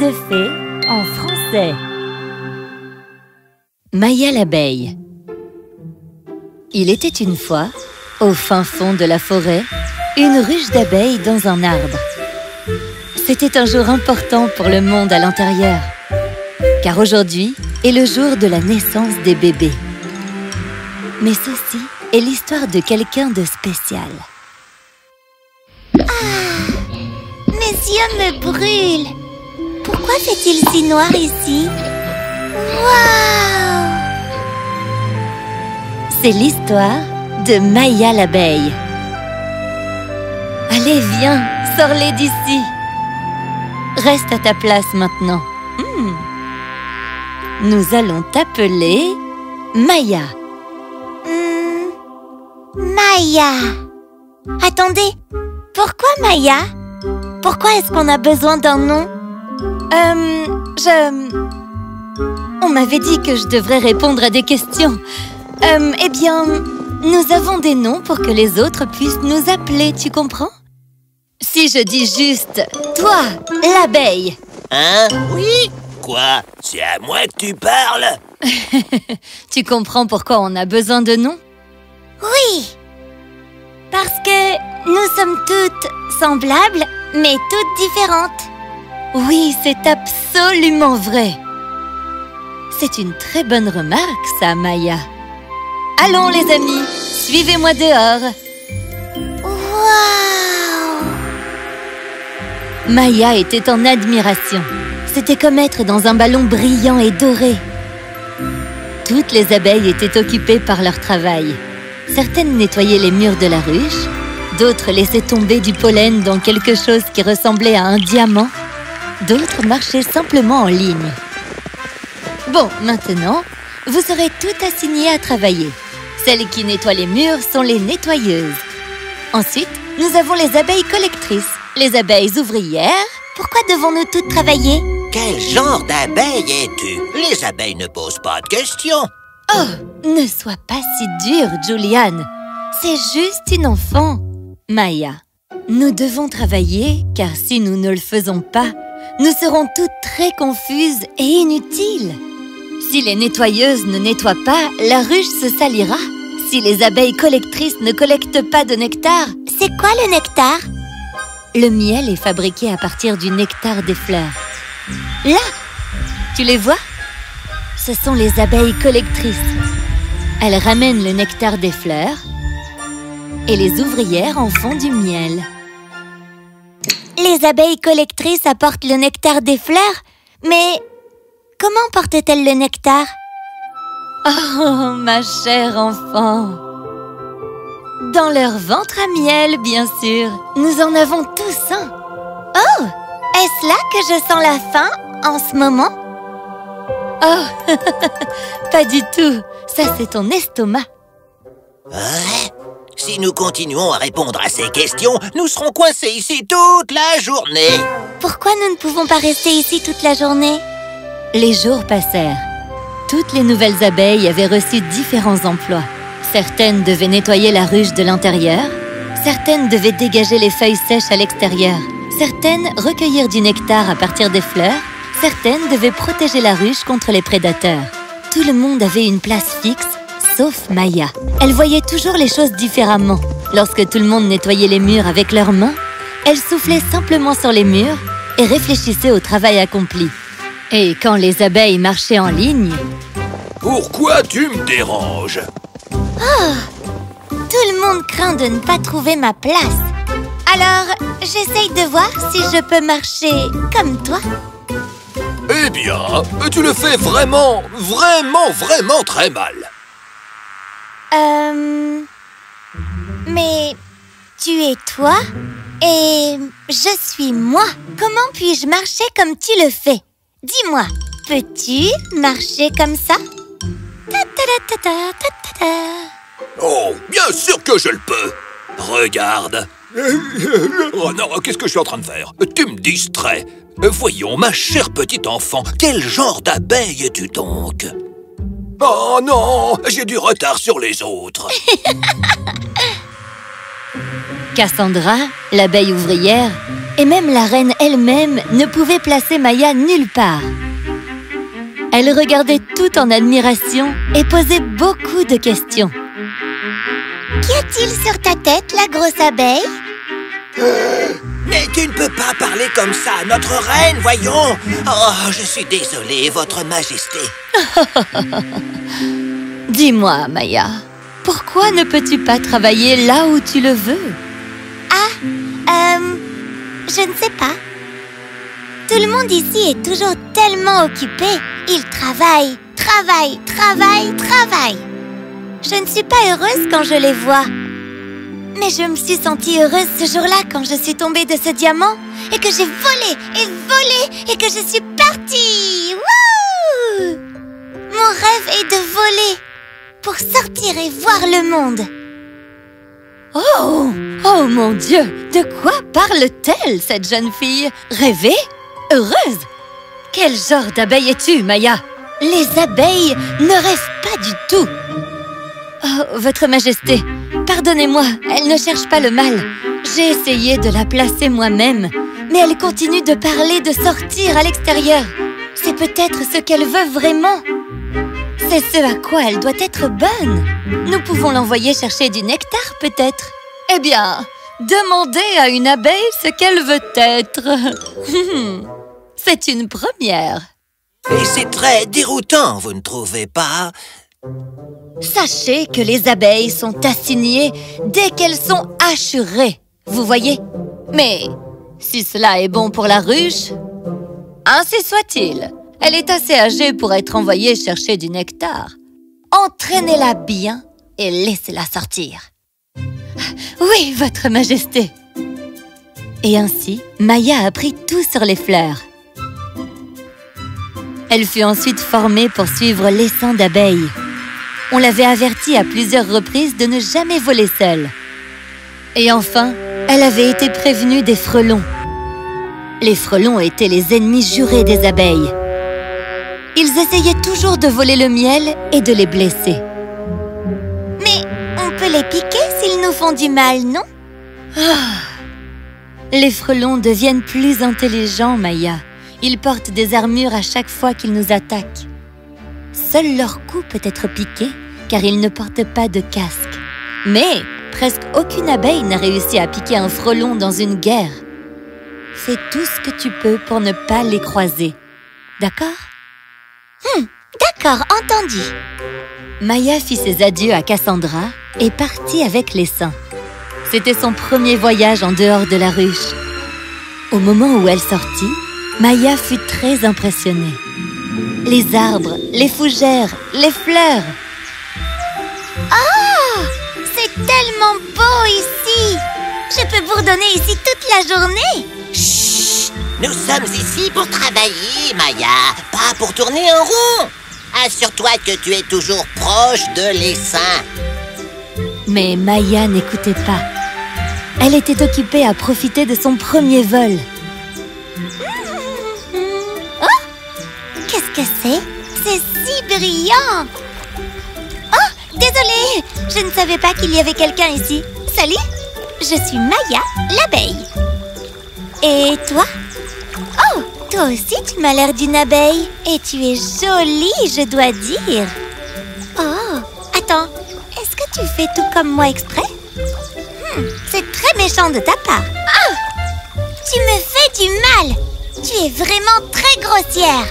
de fées en français. Maya l'abeille Il était une fois, au fin fond de la forêt, une ruche d'abeilles dans un arbre. C'était un jour important pour le monde à l'intérieur, car aujourd'hui est le jour de la naissance des bébés. Mais ceci est l'histoire de quelqu'un de spécial. Mes yeux me brûlent. Pourquoi fait-il si noir ici? Waouh C'est l'histoire de Maya l'abeille. Allez, viens, sors-les d'ici. Reste à ta place maintenant. Hmm. Nous allons t'appeler Maya. Hmm, Maya Attendez, pourquoi Maya? Pourquoi est-ce qu'on a besoin d'un nom? Euh, je... On m'avait dit que je devrais répondre à des questions. Euh, eh bien, nous avons des noms pour que les autres puissent nous appeler, tu comprends? Si je dis juste « toi, l'abeille. Hein? Oui. Quoi? C'est à moi que tu parles ?» Tu comprends pourquoi on a besoin de noms? Oui. Parce que nous sommes toutes semblables, mais toutes différentes. Oui, c'est absolument vrai C'est une très bonne remarque, ça, Maya Allons, les amis, suivez-moi dehors Waouh Maya était en admiration. C'était comme être dans un ballon brillant et doré. Toutes les abeilles étaient occupées par leur travail. Certaines nettoyaient les murs de la ruche, d'autres laissaient tomber du pollen dans quelque chose qui ressemblait à un diamant, d'autres marchaient simplement en ligne. Bon, maintenant, vous serez toutes assignées à travailler. Celles qui nettoient les murs sont les nettoyeuses. Ensuite, nous avons les abeilles collectrices, les abeilles ouvrières. Pourquoi devons-nous toutes travailler? Quel genre d'abeille es-tu? Les abeilles ne posent pas de questions. Oh, ne sois pas si dure, Juliane. C'est juste une enfant. Maya, nous devons travailler car si nous ne le faisons pas, nous serons toutes très confuses et inutiles. Si les nettoyeuses ne nettoient pas, la ruche se salira. Si les abeilles collectrices ne collectent pas de nectar, C'est quoi le nectar? le miel est fabriqué à partir du nectar des fleurs. Là Tu les vois? Ce sont les abeilles collectrices. Elles ramènent le nectar des fleurs et les ouvrières en font du miel. Les abeilles collectrices apportent le nectar des fleurs, mais comment portent-elles le nectar? Oh, ma chère enfant Dans leur ventre à miel, bien sûr. Nous en avons tous un. Oh Est-ce là que je sens la faim en ce moment? Oh, pas du tout. Ça, c'est ton estomac. Si nous continuons à répondre à ces questions, nous serons coincés ici toute la journée. Pourquoi nous ne pouvons pas rester ici toute la journée? Les jours passèrent. Toutes les nouvelles abeilles avaient reçu différents emplois. Certaines devaient nettoyer la ruche de l'intérieur, certaines devaient dégager les feuilles sèches à l'extérieur, certaines recueillir du nectar à partir des fleurs, certaines devaient protéger la ruche contre les prédateurs. Tout le monde avait une place fixe, sauf Maya. Elle voyait toujours les choses différemment. Lorsque tout le monde nettoyait les murs avec leurs mains, elle soufflait simplement sur les murs et réfléchissait au travail accompli. Et quand les abeilles marchaient en ligne, Pourquoi tu me déranges? Tout le monde craint de ne pas trouver ma place. Alors, j'essaye de voir si je peux marcher comme toi. Eh bien, tu le fais vraiment, vraiment, vraiment très mal. Euh... Mais tu es toi et je suis moi. Comment puis-je marcher comme tu le fais? Dis-moi, peux-tu marcher comme ça? Oh, bien sûr que je le peux. Regarde. Oh non, qu'est-ce que je suis en train de faire? Tu me distrais. Voyons, ma chère petite enfant, quel genre d'abeille es-tu donc? Oh non, j'ai du retard sur les autres. Cassandra, l'abeille ouvrière, Et même la reine elle-même ne pouvait placer Maya nulle part. Elle regardait tout en admiration et posait beaucoup de questions. Qu'y a-t-il sur ta tête, la grosse abeille? Mais tu ne peux pas parler comme ça, notre reine, voyons Oh, je suis désolée, votre majesté Dis-moi, Maya, pourquoi ne peux-tu pas travailler là où tu le veux? Ah, euh, je ne sais pas. Tout le monde ici est toujours tellement occupé. Il travaille, travaille, travaille, travaille. Je ne suis pas heureuse quand je les vois. Mais je me suis sentie heureuse ce jour-là quand je suis tombée de ce diamant et que j'ai volé et volé et que je suis partie. Wouh! Mon rêve est de voler pour sortir et voir le monde. Oh! Oh mon Dieu! De quoi parle-t-elle, cette jeune fille? Rêver Heureuse? Quel genre d'abeille es-tu, Maya? Les abeilles ne rêvent pas du tout. Oh, Votre Majesté, pardonnez-moi, elle ne cherche pas le mal. J'ai essayé de la placer moi-même, mais elle continue de parler de sortir à l'extérieur. C'est peut-être ce qu'elle veut vraiment. C'est ce à quoi elle doit être bonne. Nous pouvons l'envoyer chercher du nectar, peut-être. Eh bien, demandez à une abeille ce qu'elle veut être. C'est une première. Et c'est très déroutant, vous ne trouvez pas? Sachez que les abeilles sont assignées dès qu'elles sont assurées, vous voyez? Mais si cela est bon pour la ruche, ainsi soit-il. Elle est assez âgée pour être envoyée chercher du nectar. Entraînez-la bien et laissez-la sortir. Oui, Votre Majesté. Et ainsi, Maya a appris tout sur les fleurs. Elle fut ensuite formée pour suivre l'essaim d'abeilles. On l'avait avertie à plusieurs reprises de ne jamais voler seule. Et enfin, elle avait été prévenue des frelons. Les frelons étaient les ennemis jurés des abeilles. Ils essayaient toujours de voler le miel et de les blesser. Mais on peut les piquer s'ils nous font du mal, non? Les frelons deviennent plus intelligents, Maya. Ils portent des armures à chaque fois qu'ils nous attaquent. Seul leur cou peut être piqué, car ils ne portent pas de casque. Mais presque aucune abeille n'a réussi à piquer un frelon dans une guerre. Fais tout ce que tu peux pour ne pas les croiser. D'accord? D'accord, entendu. Maya fit ses adieux à Cassandra et partit avec les saints. C'était son premier voyage en dehors de la ruche. Au moment où elle sortit, Maya fut très impressionnée. Les arbres, les fougères, les fleurs. Oh C'est tellement beau ici Je peux bourdonner ici toute la journée Chut Nous sommes ici pour travailler, Maya, pas pour tourner en rond Assure-toi que tu es toujours proche de l'essaim Mais Maya n'écoutait pas. Elle était occupée à profiter de son premier vol. c'est? C'est si brillant Oh Désolée Je ne savais pas qu'il y avait quelqu'un ici. Salut Je suis Maya, l'abeille. Et toi? Oh Toi aussi, tu m'as l'air d'une abeille. Et tu es jolie, je dois dire. Oh Attends, est-ce que tu fais tout comme moi exprès? Hmm, C'est très méchant de ta part. Ah Tu me fais du mal Tu es vraiment très grossière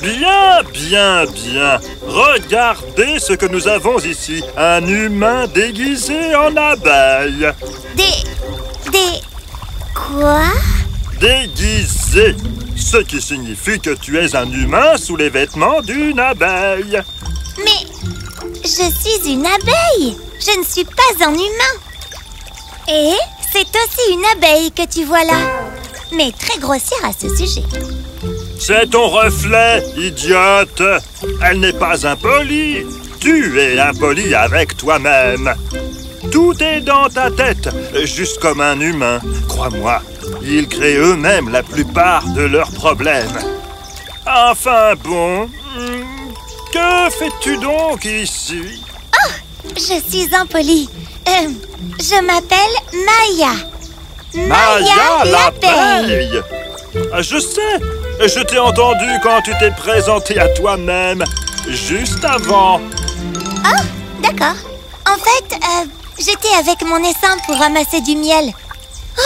Bien, bien, bien. Regardez ce que nous avons ici. Un humain déguisé en abeille. Des... Des... Quoi? Déguisé. Ce qui signifie que tu es un humain sous les vêtements d'une abeille. Mais... Je suis une abeille Je ne suis pas un humain Et c'est aussi une abeille que tu vois là Mais très grossière à ce sujet C'est ton reflet, idiote. Elle n'est pas impolie. Tu es impoli avec toi-même. Tout est dans ta tête, juste comme un humain. Crois-moi, ils créent eux-mêmes la plupart de leurs problèmes. Enfin bon, hmm, que fais-tu donc ici? Je suis impolie Euh, Je m'appelle Maya Maya l'abeille Ah, Je sais Je t'ai entendu quand tu t'es présenté à toi-même, juste avant. D'accord. En fait, euh, j'étais avec mon essaim pour ramasser du miel. Oh,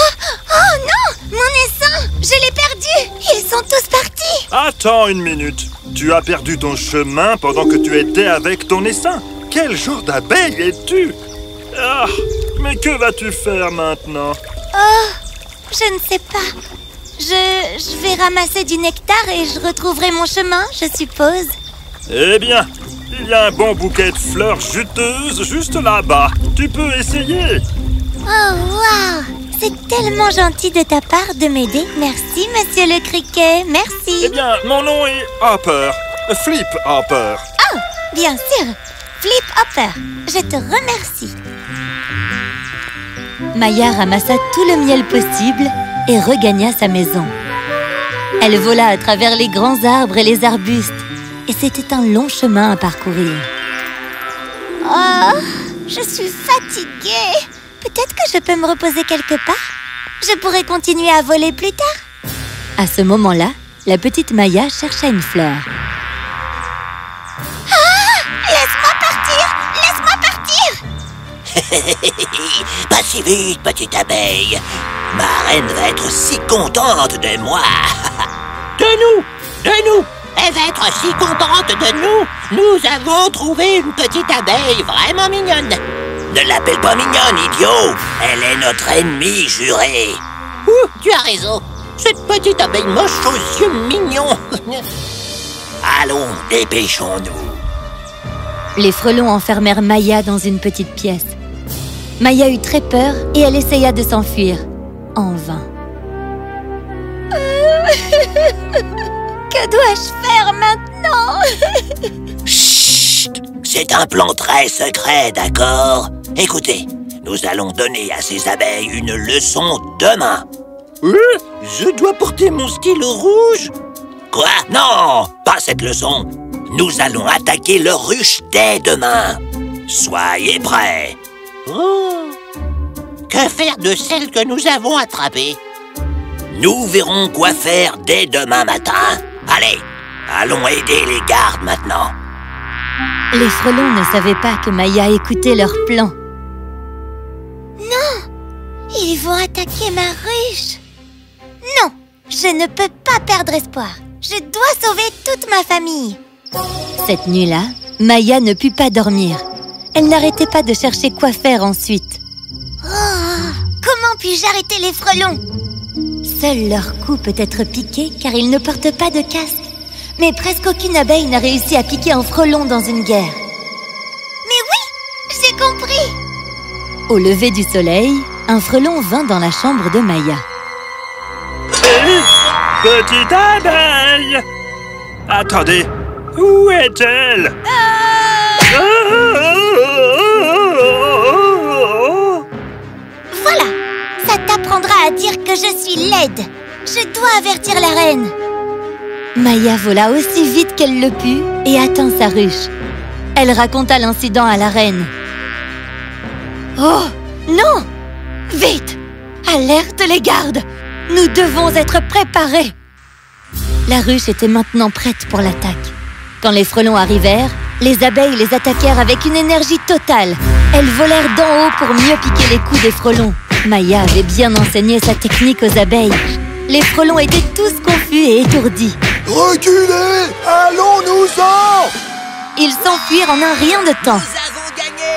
oh non Mon essaim Je l'ai perdu Ils sont tous partis Attends une minute. Tu as perdu ton chemin pendant que tu étais avec ton essaim. Quel genre d'abeille es-tu? Ah, mais que vas-tu faire maintenant? Oh, je ne sais pas. Je, je vais ramasser du nectar et je retrouverai mon chemin, je suppose. Eh bien, il y a un bon bouquet de fleurs juteuses juste là-bas. Tu peux essayer. Oh, waouh C'est tellement gentil de ta part de m'aider. Merci, monsieur le criquet. Eh Merci. bien, mon nom est Hopper. Flip Hopper. Bien sûr. Flip Hopper, je te remercie. Maya ramassa tout le miel possible et regagna sa maison. Elle vola à travers les grands arbres et les arbustes, et c'était un long chemin à parcourir. Oh, je suis fatiguée. Peut-être que je peux me reposer quelque part Je pourrais continuer à voler plus tard. À ce moment-là, la petite Maya chercha une fleur. Laisse-moi partir Laisse-moi partir Pas si vite, petite abeille. Ma reine va être si contente de moi. De nous, de nous. Elle va être si contente de nous. Nous avons trouvé une petite abeille vraiment mignonne. Ne l'appelle pas mignonne, idiot. Elle est notre ennemie jurée. Ouh, tu as raison. Cette petite abeille moche aux yeux mignons. Allons, dépêchons-nous. Les frelons enfermèrent Maya dans une petite pièce. Maya eut très peur et elle essaya de s'enfuir. En vain. Que dois-je faire maintenant? Chut C'est un plan très secret, d'accord? Écoutez, nous allons donner à ces abeilles une leçon demain. Je dois porter mon stylo rouge Quoi? Non Pas cette leçon Nous allons attaquer leur ruche dès demain. Soyez prêts. Oh. Que faire de celles que nous avons attrapées Nous verrons quoi faire dès demain matin. Allez, allons aider les gardes maintenant. Les frelons ne savaient pas que Maya écoutait leur plan. Ils vont attaquer ma ruche Non Je ne peux pas perdre espoir Je dois sauver toute ma famille Cette nuit-là, Maya ne put pas dormir. Elle n'arrêtait pas de chercher quoi faire ensuite. Comment puis-je arrêter les frelons Seul leur cou peut être piqué car ils ne portent pas de casque. Mais presque aucune abeille n'a réussi à piquer un frelon dans une guerre. Mais oui J'ai compris Au lever du soleil, un frelon vint dans la chambre de Maya. Petite abeille Attendez, où est-elle? Voilà À dire que je suis laide Je dois avertir la reine Maya vola aussi vite qu'elle le put et atteint sa ruche. Elle raconta l'incident à la reine. Oh Non Vite Alerte les gardes Nous devons être préparés La ruche était maintenant prête pour l'attaque. Quand les frelons arrivèrent, les abeilles les attaquèrent avec une énergie totale. Elles volèrent d'en haut pour mieux piquer les coups des frelons. Maya avait bien enseigné sa technique aux abeilles. Les frelons étaient tous confus et étourdis. Reculez Allons-nous-en Ils s'enfuirent en un rien de temps. Nous avons gagné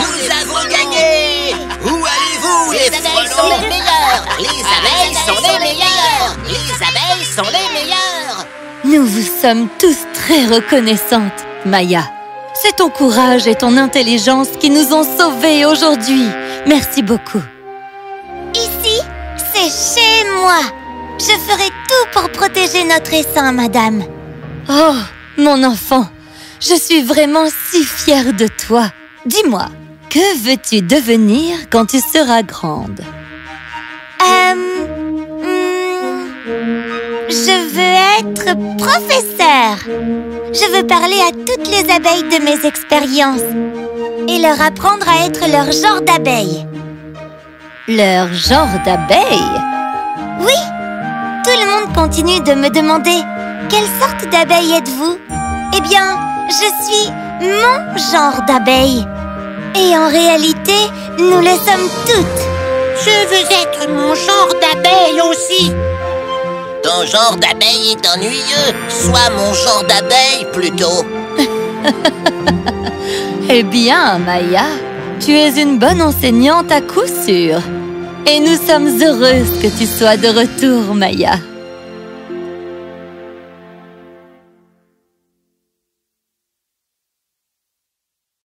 Nous avons gagné Où allez-vous, les, abeilles sont les meilleures Les abeilles sont les meilleures Les abeilles sont les meilleures Nous vous sommes tous très reconnaissantes, Maya. C'est ton courage et ton intelligence qui nous ont sauvés aujourd'hui. Merci beaucoup. Ici, c'est chez moi. Je ferai tout pour protéger notre essaim, madame. Oh, mon enfant, je suis vraiment si fière de toi. Dis-moi, que veux-tu devenir quand tu seras grande? Euh... hmm, je veux être professeur. Je veux parler à toutes les abeilles de mes expériences et leur apprendre à être leur genre d'abeille. Leur genre d'abeille? Oui Tout le monde continue de me demander Quelle sorte d'abeille êtes-vous? Eh bien, je suis mon genre d'abeille. Et en réalité, nous le sommes toutes. Je veux être mon genre d'abeille aussi. Ton genre d'abeille est ennuyeux. Sois mon genre d'abeille plutôt Eh bien, Maya, tu es une bonne enseignante à coup sûr. Et nous sommes heureuses que tu sois de retour, Maya.